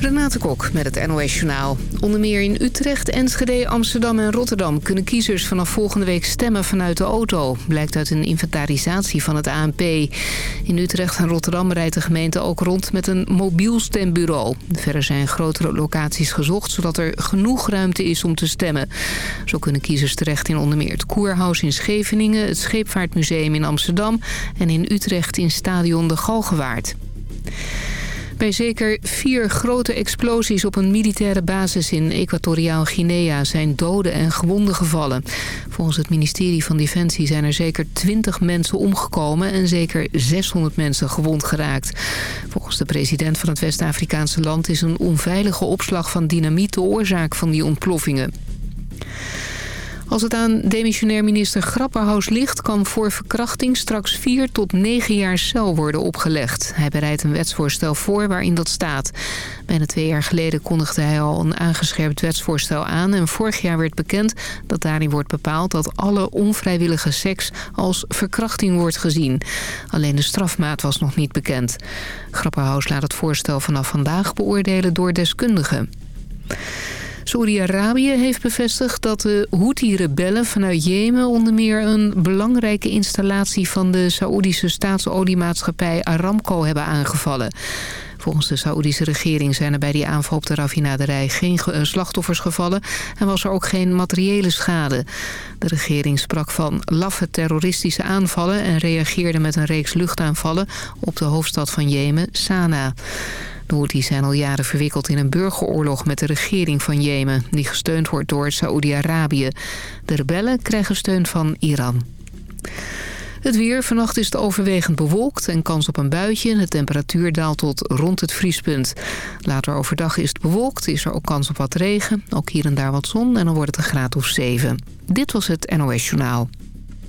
Renate Kok met het NOS Journaal. Onder meer in Utrecht, Enschede, Amsterdam en Rotterdam... kunnen kiezers vanaf volgende week stemmen vanuit de auto. Blijkt uit een inventarisatie van het ANP. In Utrecht en Rotterdam rijdt de gemeente ook rond met een mobiel stembureau. Verder zijn grotere locaties gezocht... zodat er genoeg ruimte is om te stemmen. Zo kunnen kiezers terecht in onder meer het Koerhuis in Scheveningen... het Scheepvaartmuseum in Amsterdam... en in Utrecht in Stadion de Galgenwaard. Bij zeker vier grote explosies op een militaire basis in Equatoriaal Guinea zijn doden en gewonden gevallen. Volgens het ministerie van Defensie zijn er zeker 20 mensen omgekomen en zeker 600 mensen gewond geraakt. Volgens de president van het West-Afrikaanse land is een onveilige opslag van dynamiet de oorzaak van die ontploffingen. Als het aan demissionair minister Grapperhaus ligt... kan voor verkrachting straks 4 tot 9 jaar cel worden opgelegd. Hij bereidt een wetsvoorstel voor waarin dat staat. Bijna twee jaar geleden kondigde hij al een aangescherpt wetsvoorstel aan... en vorig jaar werd bekend dat daarin wordt bepaald... dat alle onvrijwillige seks als verkrachting wordt gezien. Alleen de strafmaat was nog niet bekend. Grapperhaus laat het voorstel vanaf vandaag beoordelen door deskundigen. Saudi-Arabië heeft bevestigd dat de Houthi-rebellen vanuit Jemen... onder meer een belangrijke installatie van de Saoedische staatsoliemaatschappij Aramco hebben aangevallen. Volgens de Saoedische regering zijn er bij die aanval op de raffinaderij geen slachtoffers gevallen en was er ook geen materiële schade. De regering sprak van laffe terroristische aanvallen en reageerde met een reeks luchtaanvallen op de hoofdstad van Jemen, Sanaa. De Houthis zijn al jaren verwikkeld in een burgeroorlog met de regering van Jemen... die gesteund wordt door Saoedi-Arabië. De rebellen krijgen steun van Iran. Het weer. Vannacht is het overwegend bewolkt en kans op een buitje. De temperatuur daalt tot rond het vriespunt. Later overdag is het bewolkt, is er ook kans op wat regen. Ook hier en daar wat zon en dan wordt het een graad of 7. Dit was het NOS Journaal.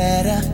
sincera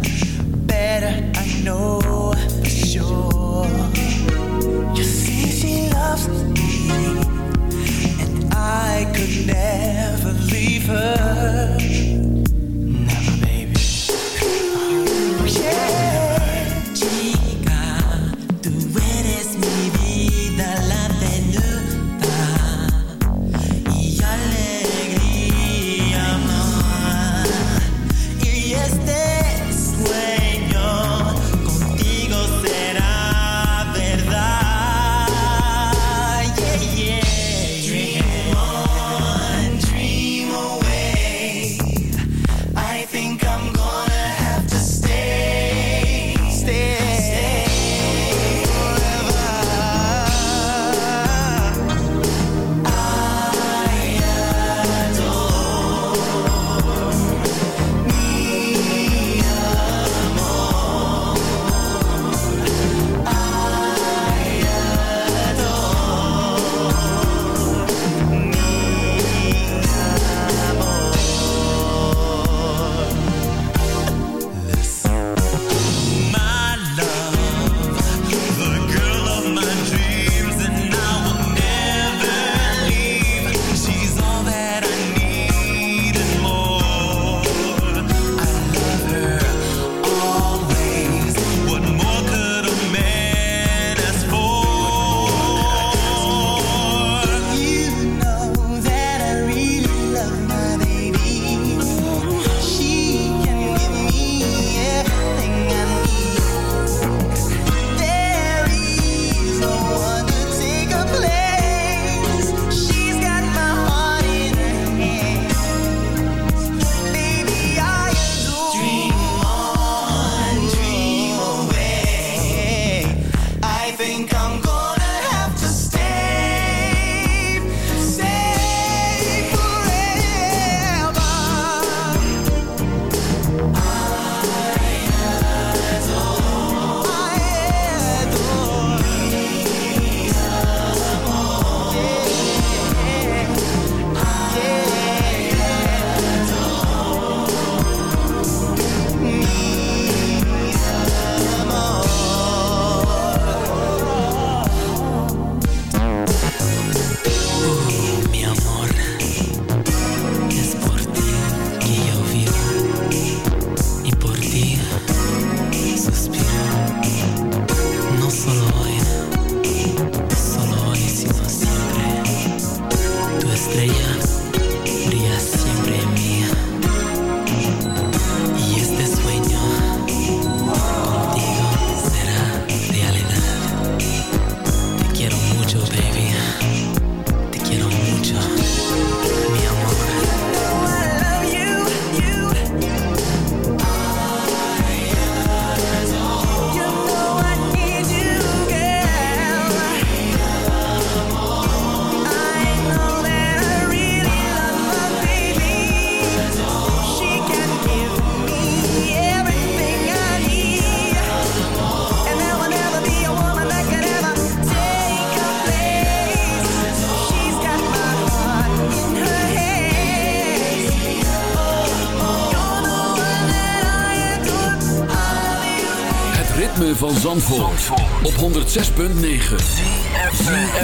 op 106.9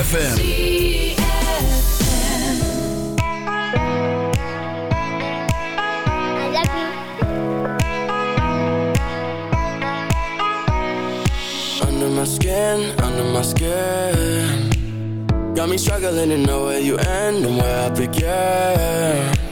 FM. Under my skin, under my skin. Got me struggling to know where you end and where I begin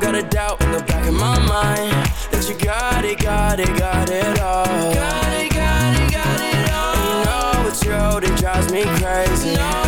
don't got a doubt in the back of my mind that you got it, got it, got it all. Got it, got it, got it all. And you know it's you that drives me crazy. You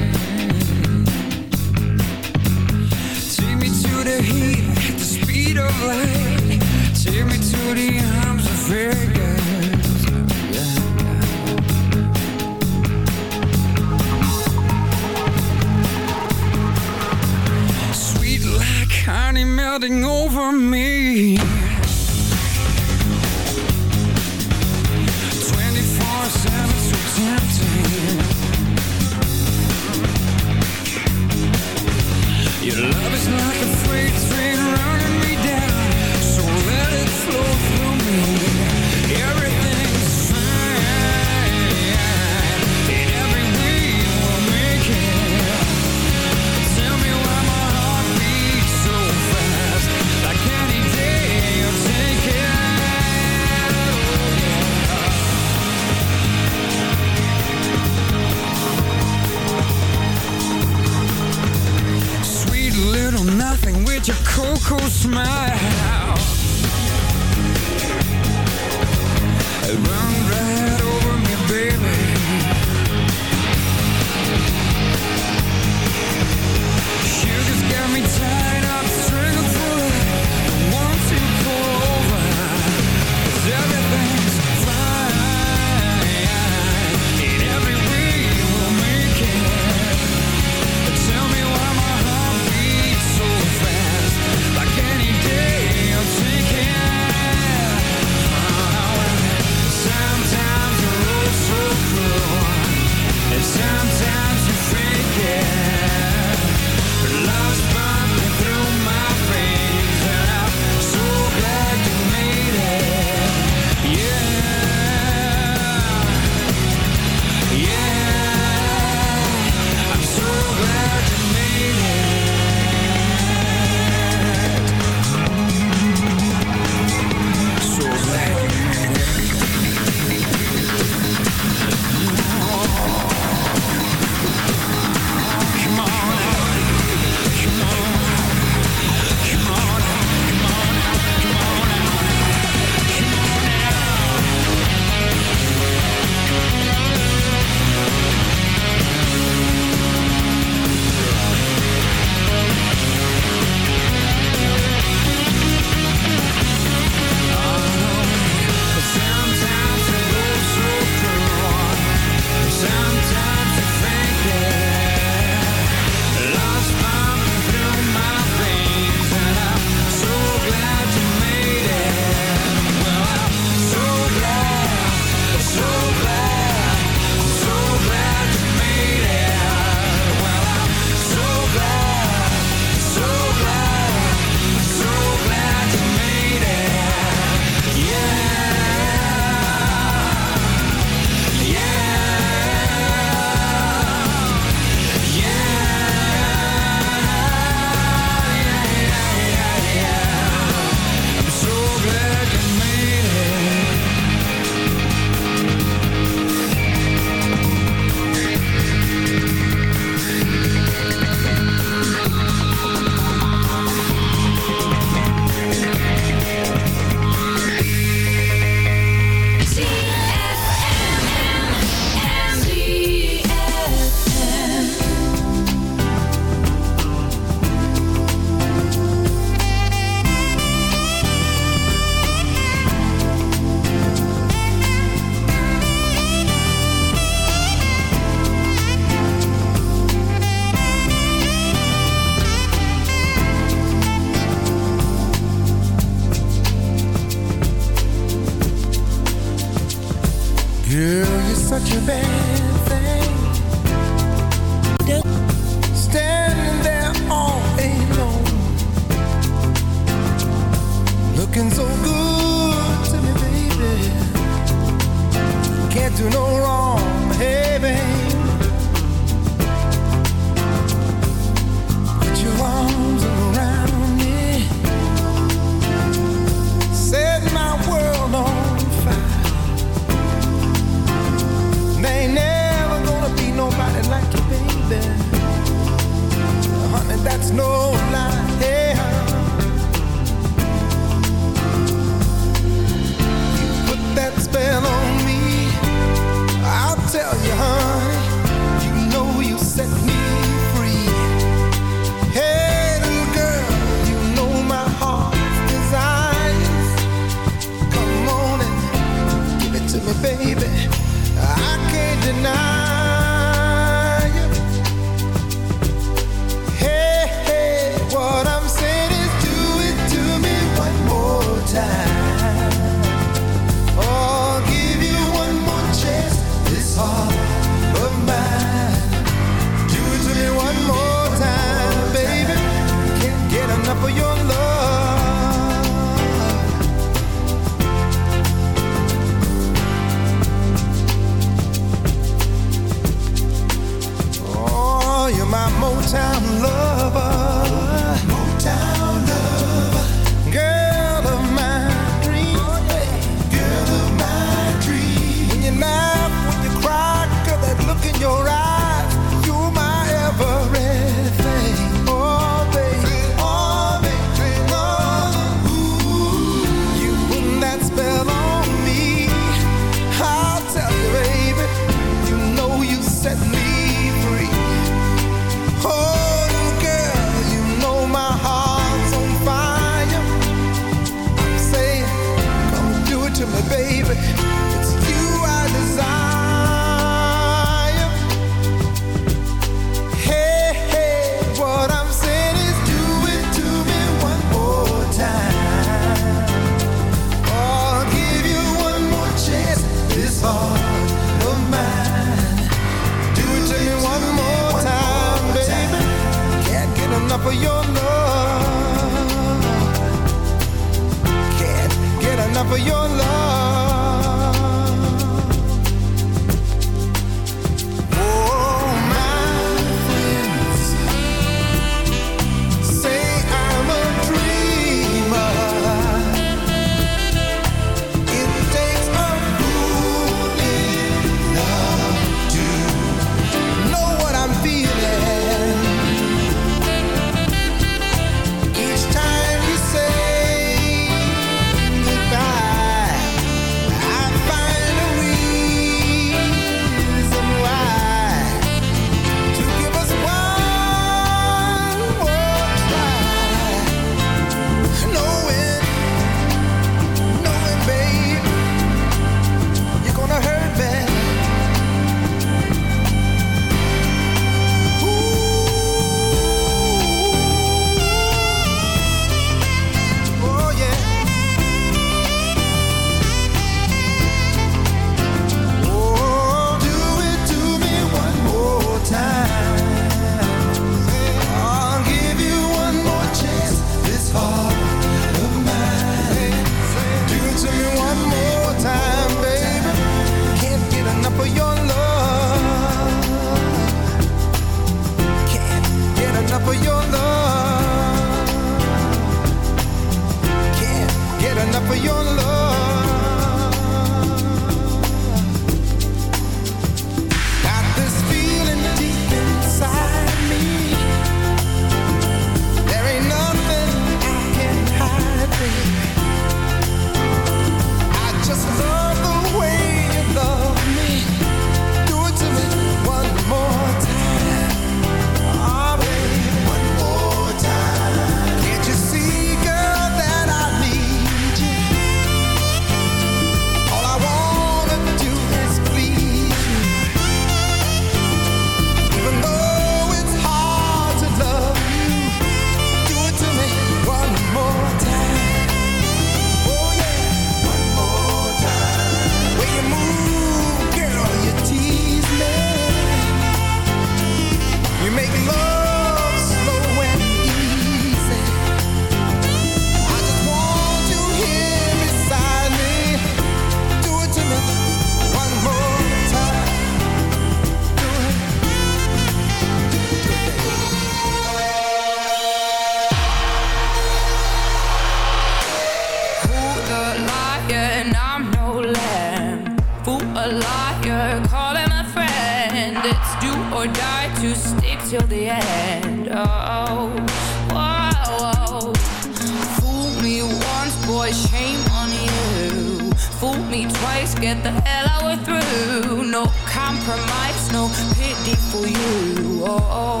shame on you. Fool me twice, get the hell out of through. No compromise, no pity for you. Oh,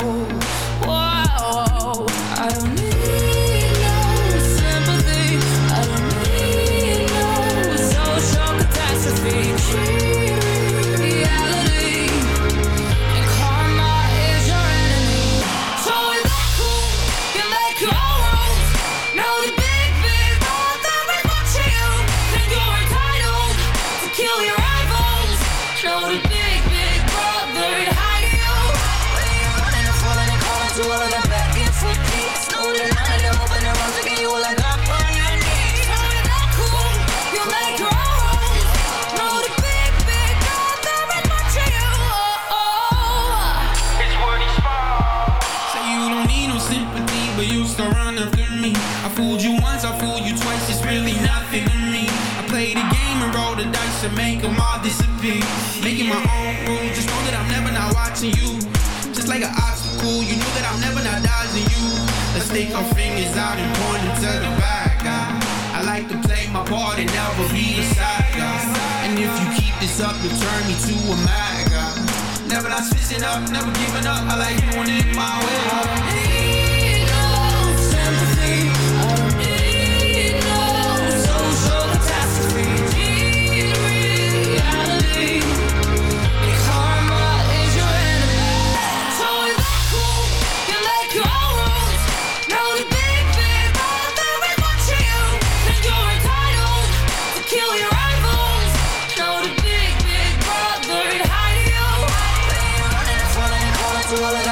whoa, I don't need no sympathy. I don't need no social catastrophe. Take our fingers out and point them to the bad guy. I like to play my part and never be a side guy. And if you keep this up, you'll turn me to a mad guy. Never not switching up, never giving up. I like doing it my way. swallow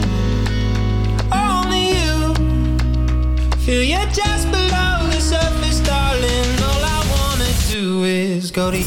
Feel you just below the surface, darling. All I wanna do is go to you.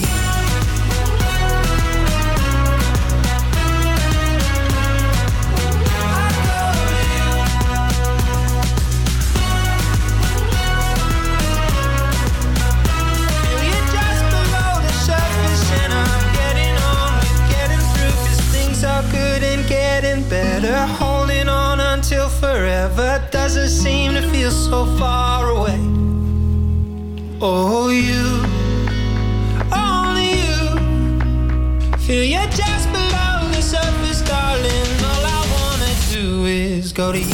Feel you just below the surface, and I'm getting on getting through. Things are good and getting better Holding on until forever Doesn't seem feel so far away. Oh, you Only you. Feel you just below the surface, darling. All I wanna do is go to you